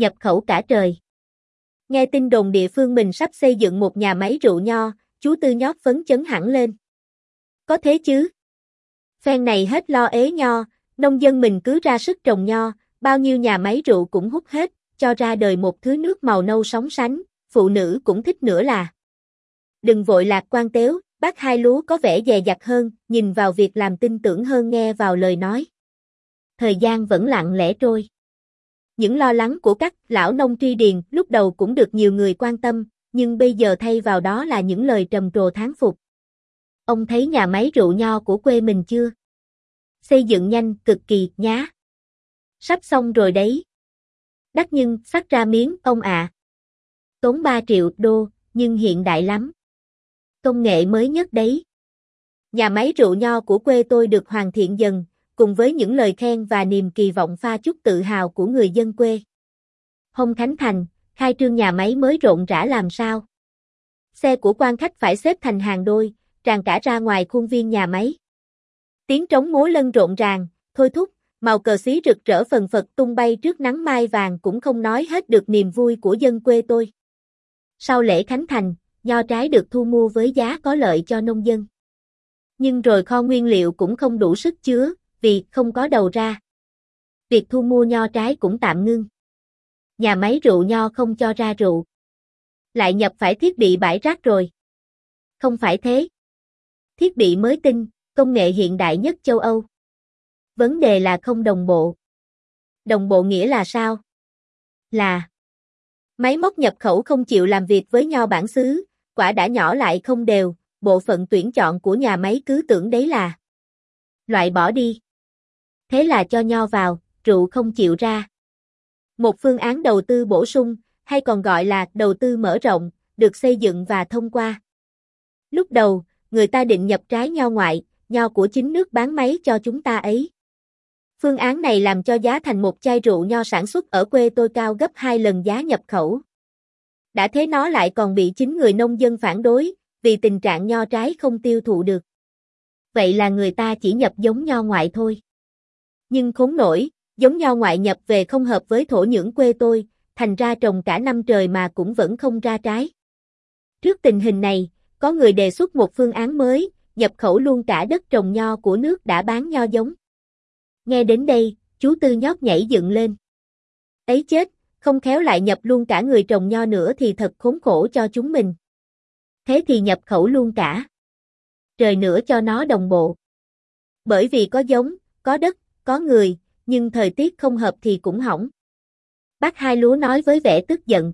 nhập khẩu cả trời. Nghe tin đồn địa phương mình sắp xây dựng một nhà máy rượu nho, chú Tư nhót phấn chấn hẳn lên. Có thế chứ? Phen này hết lo ế nho, nông dân mình cứ ra sức trồng nho, bao nhiêu nhà máy rượu cũng hút hết, cho ra đời một thứ nước màu nâu sóng sánh, phụ nữ cũng thích nữa là. Đừng vội lạc quan tếu bác hai lúa có vẻ dè dặt hơn, nhìn vào việc làm tin tưởng hơn nghe vào lời nói. Thời gian vẫn lặng lẽ trôi. Những lo lắng của các lão nông tri điền lúc đầu cũng được nhiều người quan tâm, nhưng bây giờ thay vào đó là những lời trầm trồ tháng phục. Ông thấy nhà máy rượu nho của quê mình chưa? Xây dựng nhanh, cực kỳ, nhá. Sắp xong rồi đấy. Đắt nhưng, sắc ra miếng, ông ạ. À. Tốn 3 triệu đô, nhưng hiện đại lắm. Công nghệ mới nhất đấy. Nhà máy rượu nho của quê tôi được hoàn thiện dần, cùng với những lời khen và niềm kỳ vọng pha chút tự hào của người dân quê. Hồng Khánh Thành, khai trương nhà máy mới rộn rã làm sao. Xe của quan khách phải xếp thành hàng đôi, tràn cả ra ngoài khuôn viên nhà máy. Tiếng trống múa lân rộn ràng, thôi thúc, màu cờ xí rực rỡ phần phật tung bay trước nắng mai vàng cũng không nói hết được niềm vui của dân quê tôi. Sau lễ khánh thành, nho trái được thu mua với giá có lợi cho nông dân. Nhưng rồi kho nguyên liệu cũng không đủ sức chứa, vì không có đầu ra. Việc thu mua nho trái cũng tạm ngưng. Nhà máy rượu nho không cho ra rượu. Lại nhập phải thiết bị bãi rác rồi. Không phải thế. Thiết bị mới tinh, công nghệ hiện đại nhất châu Âu. Vấn đề là không đồng bộ. Đồng bộ nghĩa là sao? Là Máy móc nhập khẩu không chịu làm việc với nho bản xứ, quả đã nhỏ lại không đều, bộ phận tuyển chọn của nhà máy cứ tưởng đấy là loại bỏ đi. Thế là cho nho vào, rượu không chịu ra. Một phương án đầu tư bổ sung, hay còn gọi là đầu tư mở rộng, được xây dựng và thông qua. Lúc đầu, người ta định nhập trái nho ngoại, nho của chính nước bán máy cho chúng ta ấy. Phương án này làm cho giá thành một chai rượu nho sản xuất ở quê tôi cao gấp 2 lần giá nhập khẩu. Đã thế nó lại còn bị chính người nông dân phản đối, vì tình trạng nho trái không tiêu thụ được. Vậy là người ta chỉ nhập giống nho ngoại thôi. Nhưng khốn nổi, giống nho ngoại nhập về không hợp với thổ nhưỡng quê tôi, thành ra trồng cả năm trời mà cũng vẫn không ra trái. Trước tình hình này, có người đề xuất một phương án mới, nhập khẩu luôn cả đất trồng nho của nước đã bán nho giống. Nghe đến đây, chú Tư nhót nhảy dựng lên. Ấy chết, không khéo lại nhập luôn cả người trồng nho nữa thì thật khốn khổ cho chúng mình. Thế thì nhập khẩu luôn cả. Trời nữa cho nó đồng bộ. Bởi vì có giống, có đất, có người, nhưng thời tiết không hợp thì cũng hỏng. Bác hai lúa nói với vẻ tức giận.